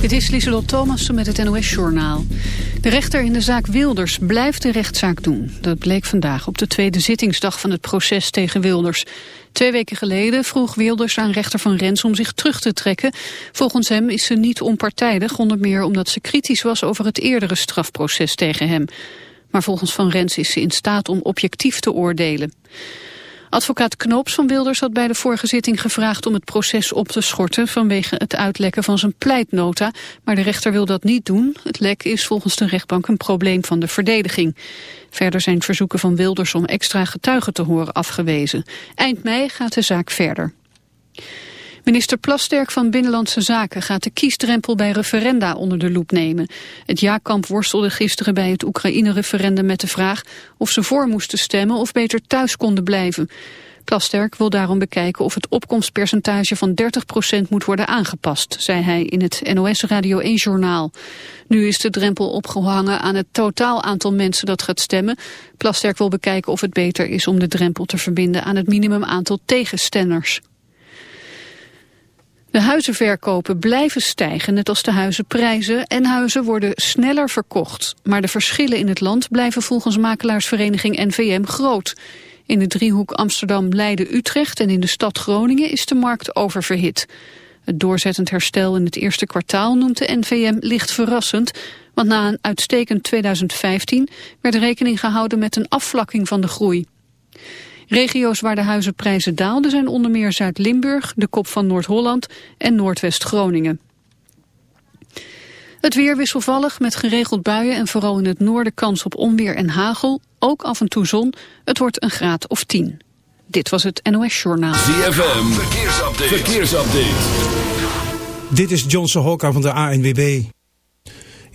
Dit is Lieselot Thomassen met het NOS-journaal. De rechter in de zaak Wilders blijft de rechtszaak doen. Dat bleek vandaag op de tweede zittingsdag van het proces tegen Wilders. Twee weken geleden vroeg Wilders aan rechter Van Rens om zich terug te trekken. Volgens hem is ze niet onpartijdig, onder meer omdat ze kritisch was over het eerdere strafproces tegen hem. Maar volgens Van Rens is ze in staat om objectief te oordelen. Advocaat Knoops van Wilders had bij de vorige zitting gevraagd om het proces op te schorten vanwege het uitlekken van zijn pleitnota, maar de rechter wil dat niet doen. Het lek is volgens de rechtbank een probleem van de verdediging. Verder zijn verzoeken van Wilders om extra getuigen te horen afgewezen. Eind mei gaat de zaak verder. Minister Plasterk van Binnenlandse Zaken gaat de kiesdrempel bij referenda onder de loep nemen. Het ja-kamp worstelde gisteren bij het Oekraïne-referendum met de vraag of ze voor moesten stemmen of beter thuis konden blijven. Plasterk wil daarom bekijken of het opkomstpercentage van 30% moet worden aangepast, zei hij in het NOS Radio 1-journaal. Nu is de drempel opgehangen aan het totaal aantal mensen dat gaat stemmen. Plasterk wil bekijken of het beter is om de drempel te verbinden aan het minimum aantal tegenstemmers. De huizenverkopen blijven stijgen, net als de huizenprijzen, en huizen worden sneller verkocht. Maar de verschillen in het land blijven volgens makelaarsvereniging NVM groot. In de driehoek Amsterdam, Leiden, Utrecht en in de stad Groningen is de markt oververhit. Het doorzettend herstel in het eerste kwartaal noemt de NVM licht verrassend, want na een uitstekend 2015 werd rekening gehouden met een afvlakking van de groei. Regio's waar de huizenprijzen daalden zijn onder meer Zuid-Limburg, de kop van Noord-Holland en Noordwest-Groningen. Het weer wisselvallig met geregeld buien en vooral in het noorden kans op onweer en hagel. Ook af en toe zon. Het wordt een graad of 10. Dit was het NOS Journaal. ZFM, verkeersupdate. verkeersupdate. Dit is Johnson Hokka van de ANWB.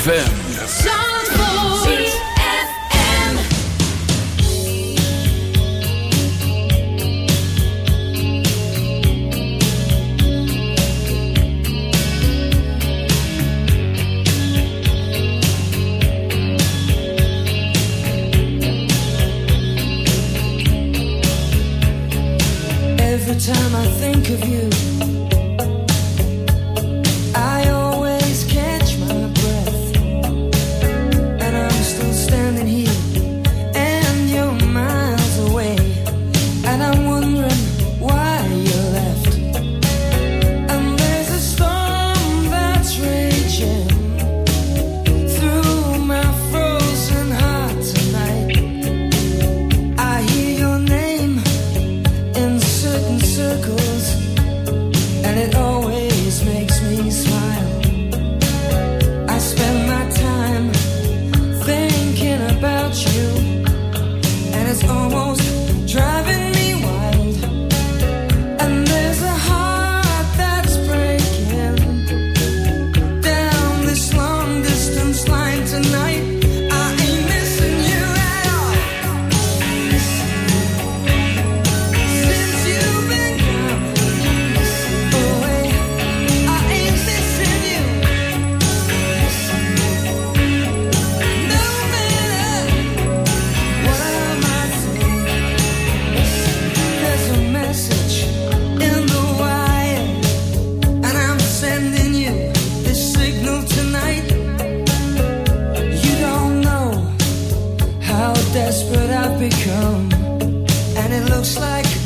ZFM. Desperate I've become. And it looks like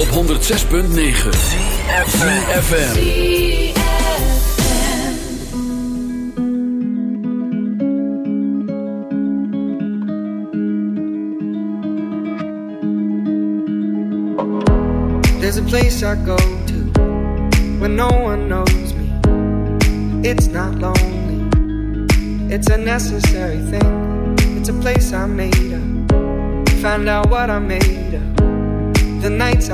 op 106.9 FM. There's a place I go to when no one knows me. It's not lonely, it's a necessary thing. It's a place I made up. Find out what I made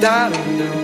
Just da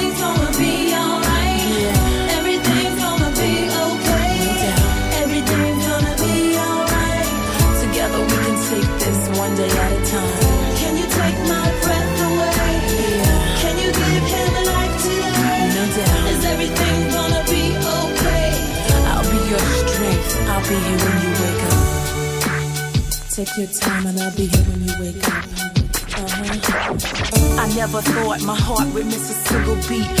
Can you take my breath away? Can you give a candle like today? No doubt Is everything gonna be okay? I'll be your strength, I'll be here when you wake up. Take your time and I'll be here when you wake up. Uh-huh. I never thought my heart would miss a single beat.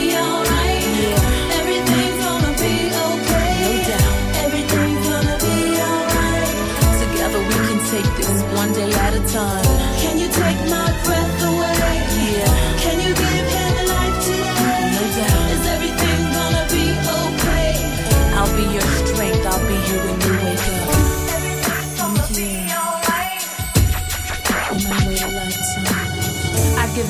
time.